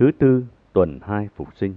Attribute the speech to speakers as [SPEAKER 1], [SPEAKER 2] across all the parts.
[SPEAKER 1] Thứ tư, tuần hai phục sinh.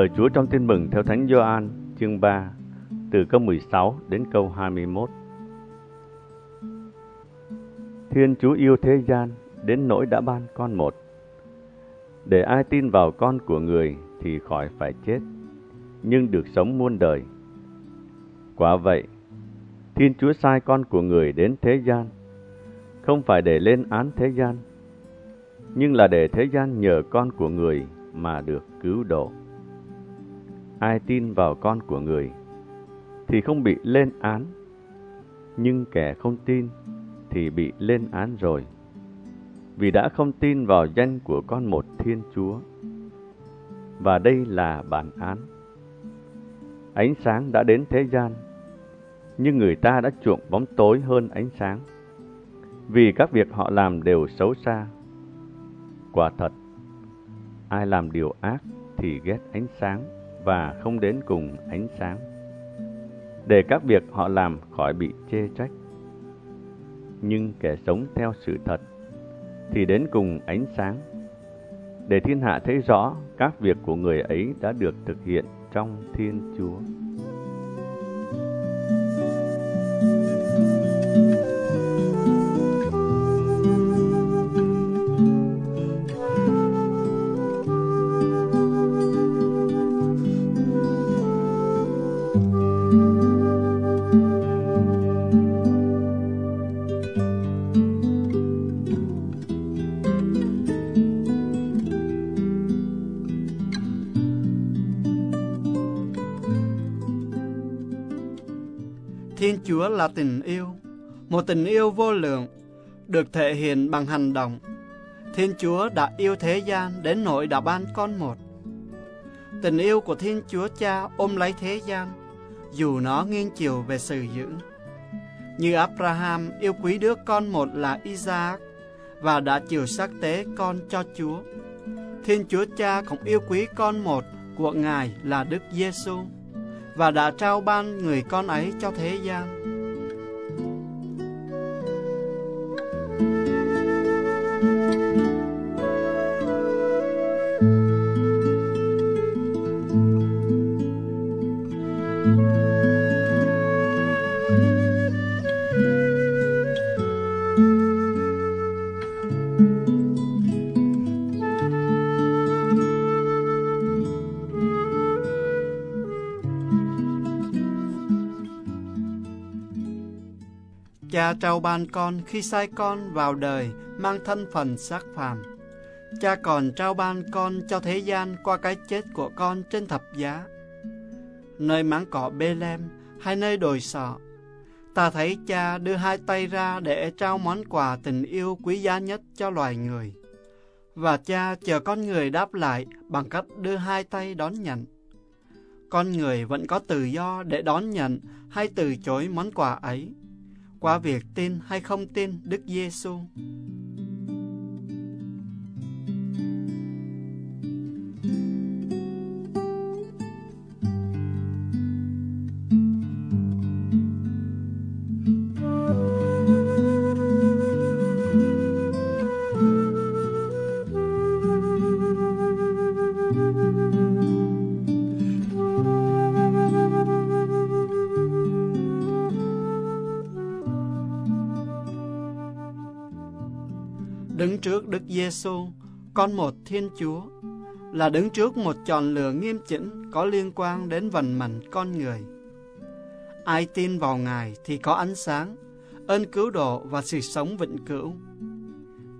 [SPEAKER 1] Lời Chúa trong tin mừng theo Thánh Gioan chương 3 từ câu 16 đến câu 21. Thiên Chúa yêu thế gian đến nỗi đã ban con một. Để ai tin vào con của người thì khỏi phải chết, nhưng được sống muôn đời. Quả vậy, Thiên Chúa sai con của người đến thế gian, không phải để lên án thế gian, nhưng là để thế gian nhờ con của người mà được cứu độ ai tin vào con của người thì không bị lên án, nhưng kẻ không tin thì bị lên án rồi, vì đã không tin vào danh của con một Thiên Chúa. Và đây là bản án. Ánh sáng đã đến thế gian, nhưng người ta đã chuộng bóng tối hơn ánh sáng, vì các việc họ làm đều xấu xa. Quả thật, ai làm điều ác thì ghét ánh sáng và không đến cùng ánh sáng, để các việc họ làm khỏi bị chê trách. Nhưng kẻ sống theo sự thật thì đến cùng ánh sáng, để thiên hạ thấy rõ các việc của người ấy đã được thực hiện trong Thiên Chúa.
[SPEAKER 2] Chúa là tình yêu, một tình yêu vô lượng, được thể hiện bằng hành động. Thiên Chúa đã yêu thế gian đến nỗi đã ban con một. Tình yêu của Thiên Chúa Cha ôm lấy thế gian, dù nó nghiêng chiều về sự dữ. Như Abraham yêu quý đứa con một là Isaac và đã chịu xác tế con cho Chúa. Thiên Chúa Cha cũng yêu quý con một của Ngài là Đức Giêsu và đã trao ban người con ấy cho thế gian. Cha trao ban con khi sai con vào đời mang thân phần xác phàm. Cha còn trao ban con cho thế gian qua cái chết của con trên thập giá. Nơi mảng cỏ bê lem hay nơi đồi sọ, ta thấy cha đưa hai tay ra để trao món quà tình yêu quý giá nhất cho loài người. Và cha chờ con người đáp lại bằng cách đưa hai tay đón nhận. Con người vẫn có tự do để đón nhận hay từ chối món quà ấy qua việc tin hay không tin Đức Giêsu. Đứng trước Đức Giêsu, con một Thiên Chúa, là đứng trước một tròn lửa nghiêm chỉnh có liên quan đến vận mệnh con người. Ai tin vào Ngài thì có ánh sáng, ơn cứu độ và sự sống vĩnh cửu.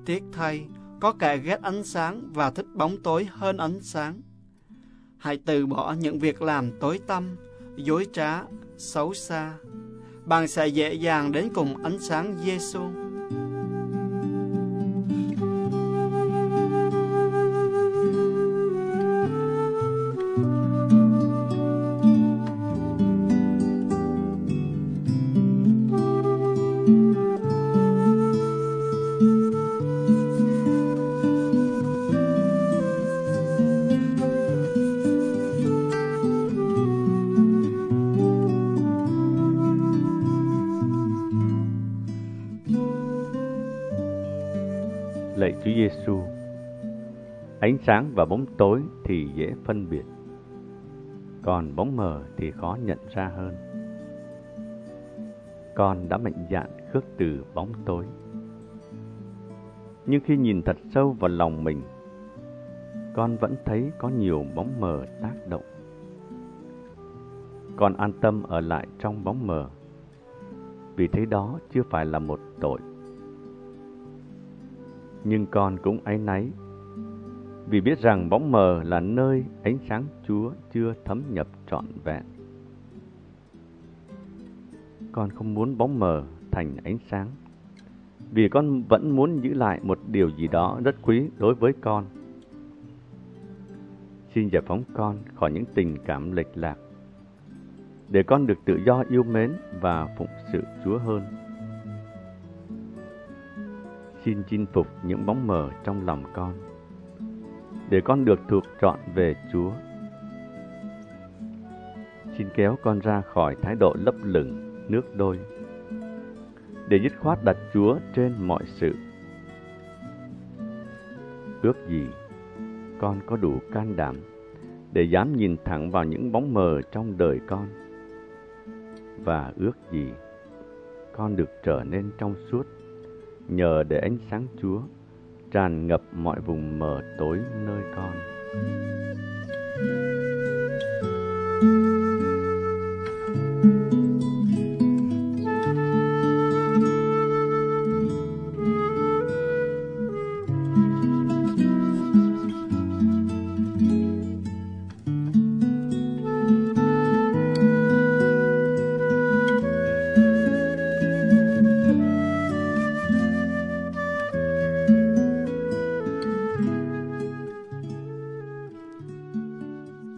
[SPEAKER 2] Tiếc thay, có kẻ ghét ánh sáng và thích bóng tối hơn ánh sáng. Hãy từ bỏ những việc làm tối tăm, dối trá, xấu xa. Bạn sẽ dễ dàng đến cùng ánh sáng Giêsu.
[SPEAKER 1] Lạy Chúa Giêsu, ánh sáng và bóng tối thì dễ phân biệt, còn bóng mờ thì khó nhận ra hơn. Con đã mạnh dạn khước từ bóng tối. Nhưng khi nhìn thật sâu vào lòng mình, con vẫn thấy có nhiều bóng mờ tác động. Con an tâm ở lại trong bóng mờ, vì thế đó chưa phải là một tội nhưng con cũng áy náy vì biết rằng bóng mờ là nơi ánh sáng Chúa chưa thấm nhập trọn vẹn. Con không muốn bóng mờ thành ánh sáng, vì con vẫn muốn giữ lại một điều gì đó rất quý đối với con. Xin giải phóng con khỏi những tình cảm lệch lạc, để con được tự do yêu mến và phụng sự Chúa hơn xin chinh phục những bóng mờ trong lòng con, để con được thuộc trọn về Chúa. Xin kéo con ra khỏi thái độ lấp lửng, nước đôi, để dứt khoát đặt Chúa trên mọi sự. Ước gì con có đủ can đảm để dám nhìn thẳng vào những bóng mờ trong đời con. Và ước gì con được trở nên trong suốt nhờ để ánh sáng Chúa tràn ngập mọi vùng mờ tối nơi con.